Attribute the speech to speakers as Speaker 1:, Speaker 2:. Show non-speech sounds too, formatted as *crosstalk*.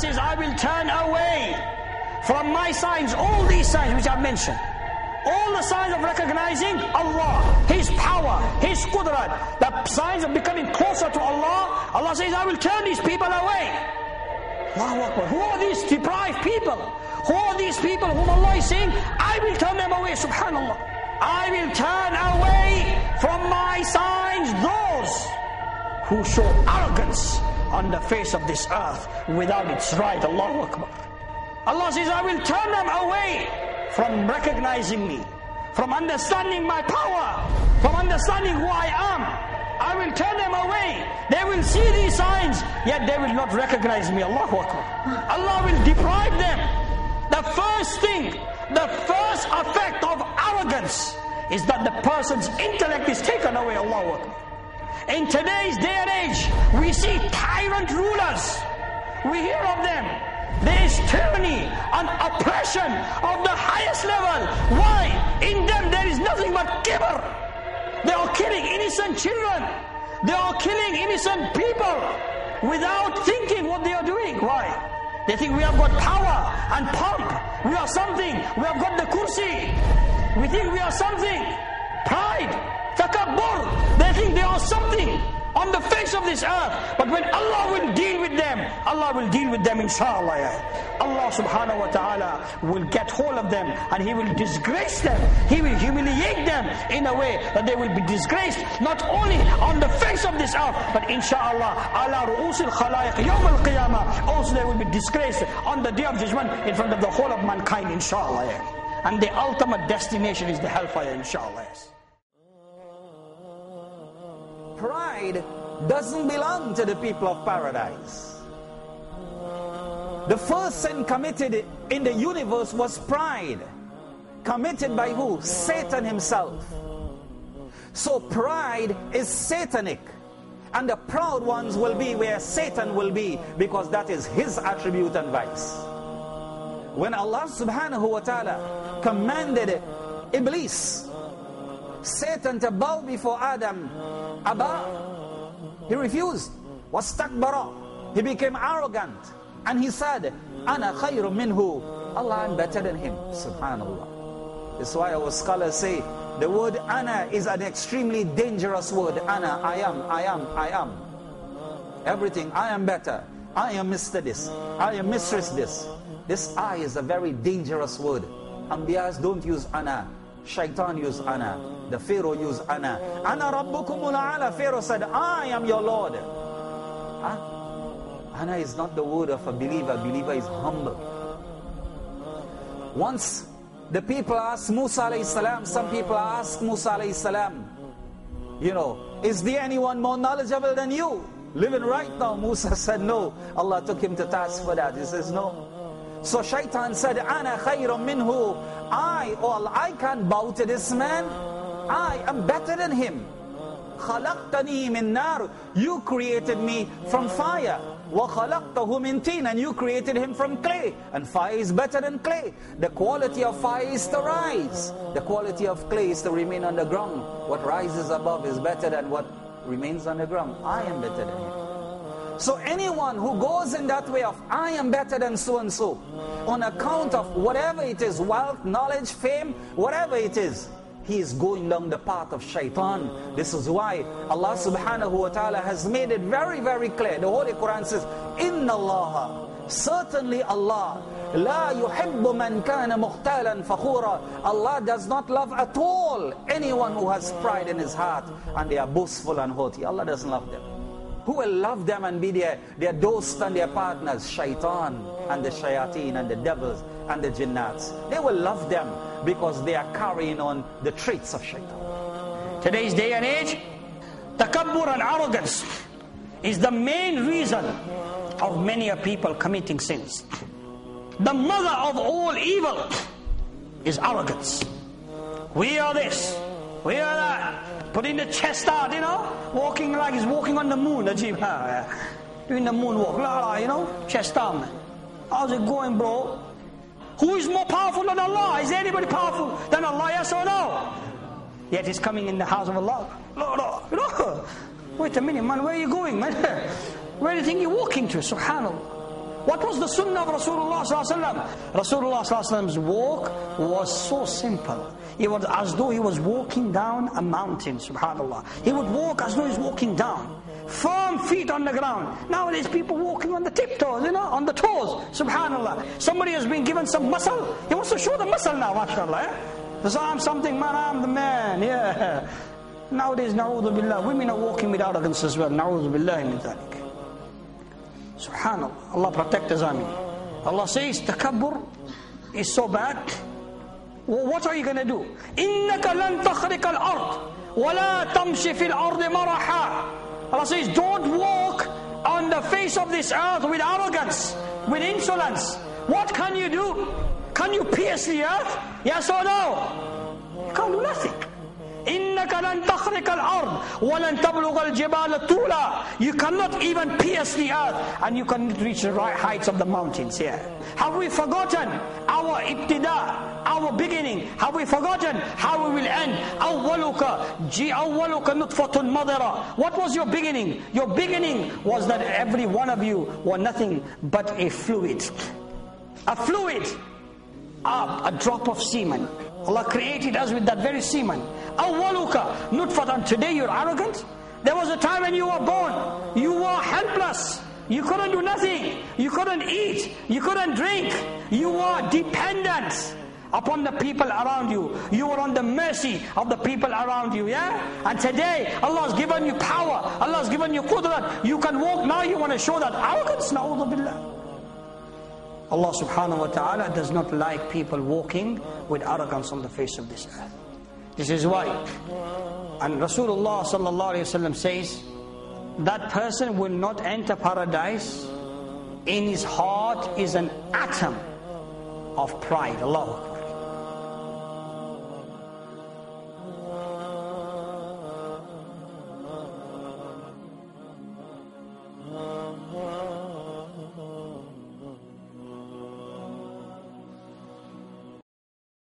Speaker 1: says, I will turn away from my signs, all these signs which I've mentioned. All the signs of recognizing Allah, His power, His qudrat, the signs of becoming closer to Allah. Allah says, I will turn these people away. Allahu Akbar. Who are these deprived people? Who are these people whom Allah is saying, I will turn them away, subhanAllah. I will turn away from my signs those who show arrogance on the face of this earth without its right. Allahu Akbar. Allah says, I will turn them away from recognizing me, from understanding my power, from understanding who I am. I will turn them away. They will see these signs, yet they will not recognize me. Allahu Akbar. Allah will deprive them. The first thing, the first effect of arrogance is that the person's intellect is taken away. Allahu Akbar. In today's day and age, we see tyrant rulers. We hear of them. There is tyranny and oppression of the highest level. Why? In them there is nothing but kibr. They are killing innocent children. They are killing innocent people without thinking what they are doing. Why? They think we have got power and pomp. We are something. We have got the kursi. We think we are something. Something on the face of this earth. But when Allah will deal with them, Allah will deal with them inshallah. Allah subhanahu wa ta'ala will get hold of them and He will disgrace them. He will humiliate them in a way that they will be disgraced not only on the face of this earth, but inshallah, ala ru'usil khalaiq yawm al-qiyamah. Also they will be disgraced on the day of judgment in front of the whole of mankind inshallah. And the ultimate destination is the hellfire inshallah.
Speaker 2: Pride doesn't belong to the people of paradise. The first sin committed in the universe was pride. Committed by who? Satan himself. So pride is satanic. And the proud ones will be where Satan will be because that is his attribute and vice. When Allah subhanahu wa ta'ala commanded Iblis, Satan to bow before Adam Abba, he refused. Was takbara. He became arrogant. And he said, Ana khayrum minhu. Allah, I'm better than him. Subhanallah. That's why our scholars say the word ana is an extremely dangerous word. Ana, I am, I am, I am. Everything, I am better. I am Mr. This. I am Mistress This. This I is a very dangerous word. Ambiyas don't use ana. Shaitan used ana. The Pharaoh used ana. Ana rabbukumul ala. Pharaoh said, I am your Lord. Huh? Ana is not the word of a believer. Believer is humble. Once the people asked Musa alayhi salam, some people ask Musa alayhi salam, you know, is there anyone more knowledgeable than you? Living right now, Musa *laughs* said no. Allah took him to task for that. He says no. So Shaitan said, Ana khayrum minhu. I, oh all I can't bow to this man. I am better than him. خلقتني من نار. You created me from fire. وخلقته من طين. And you created him from clay. And fire is better than clay. The quality of fire is to rise. The quality of clay is to remain on the ground. What rises above is better than what remains on the ground. I am better than him. So anyone who goes in that way of I am better than so and so, on account of whatever it is, wealth, knowledge, fame, whatever it is, he is going down the path of shaitan. This is why Allah subhanahu wa ta'ala has made it very, very clear. The Holy Quran says, Inna Allah, certainly Allah, La yuhibbu man kana mukhtalan fakhura. Allah does not love at all anyone who has pride in his heart and they are boastful and haughty. Allah doesn't love them. Who will love them and be their, their dosts and their partners? Shaitan and the shayateen and the devils and the jinnats. They will love them because they are carrying on the traits of shaitan.
Speaker 1: Today's day and age, takabbur and arrogance is the main reason of many people committing sins. The mother of all evil is arrogance. We are this, we are that. Putting the chest out, you know, walking like he's walking on the moon. *laughs* Doing the moonwalk, la la, you know, chest out. How's it going, bro? Who is more powerful than Allah? Is anybody powerful than Allah? Yes or no? Yet he's coming in the house of Allah. Lord, Lord. Wait a minute, man. Where are you going, man? *laughs* Where do you think you're walking to? Subhanallah. What was the sunnah of Rasulullah sallallahu Rasulullah sallallahu walk was so simple. It was as though he was walking down a mountain, subhanAllah. He would walk as though he's walking down Firm feet on the ground. Nowadays people walking on the tiptoes, you know, on the toes, subhanAllah. Somebody has been given some muscle. He wants to show the muscle now, mashallah. Eh? So I'm something, man, I'm the man, yeah. Nowadays, na'udhu billah, women are walking with arrogance as well. Na'udhu billah min dhalik. Subhanallah. Allah protect us, Ameen. Allah says, takabbur is so bad. Well, what are you going to do? إِنَّكَ لَن تَخْرِقَ الْأَرْضِ وَلَا تَمْشِ فِي الْأَرْضِ مَرَحًا Allah says, don't walk on the face of this earth with arrogance, with insolence. What can you do? Can you pierce the earth? Yes or no? You can't do nothing. إنك لن تخرق الأرض ولن تبلغ الجبال طولا You cannot even pierce the earth and you cannot reach the right heights of the mountains here. Have we forgotten our ibtida, our beginning? Have we forgotten how we will end? أولك جي أولك نطفة مضرة What was your beginning? Your beginning was that every one of you were nothing but a fluid. A fluid. A, a drop of semen. Allah created us with that very semen. Awwaluka nutfatan. Today you're arrogant. There was a time when you were born, you were helpless. You couldn't do nothing. You couldn't eat. You couldn't drink. You were dependent upon the people around you. You were on the mercy of the people around you, yeah? And today, Allah has given you power. Allah has given you qudrat. You can walk now, you want to show that arrogance. Na'udhu billah. Allah subhanahu wa ta'ala does not like people walking with arrogance on the face of this earth. This is why. And Rasulullah sallallahu alayhi wasallam says, that person will not enter paradise. In his heart is an atom of pride. Allah